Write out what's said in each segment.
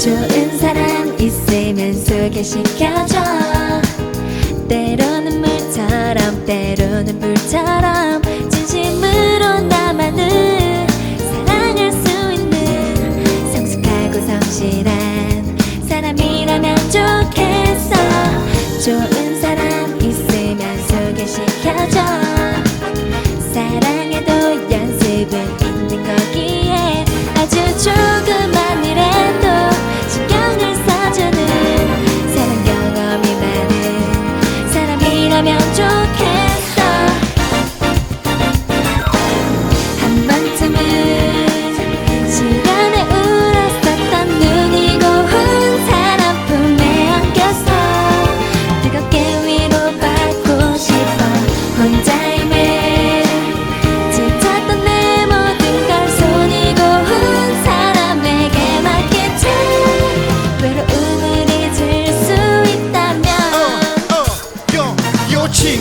좋은 사람 있으면 소개시켜줘. 때로는 물처럼 때로는 불처럼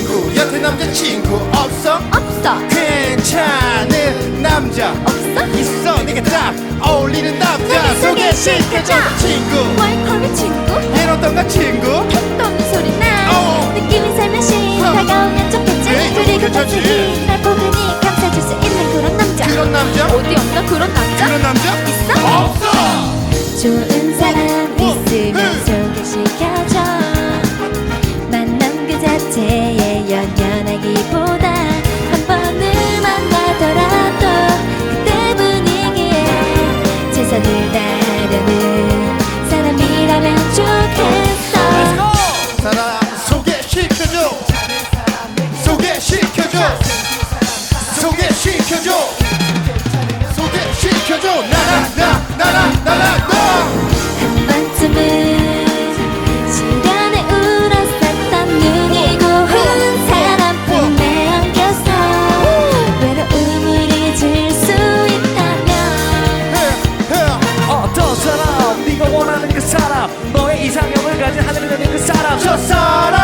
친구 여태 남자친구 없어? 없어 괜찮은 남자 없어 있어 네가 딱 어울리는 남자 소개 시켜줘 친구 월컬미 친구 얘는 어떤가 친구 없는 소리 나 어. 느낌이 살며시 어. 다가오면 좋겠지 에이, 그리고. 갑자기 날 보더니 감싸줄 수 있는 그런 남자 그런 남자? 어디 없나 그런 남자? 그런 남자? 이상형을 가진 하늘을 내는 그 사람. 저 사람